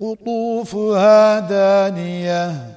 قطوفها دانية.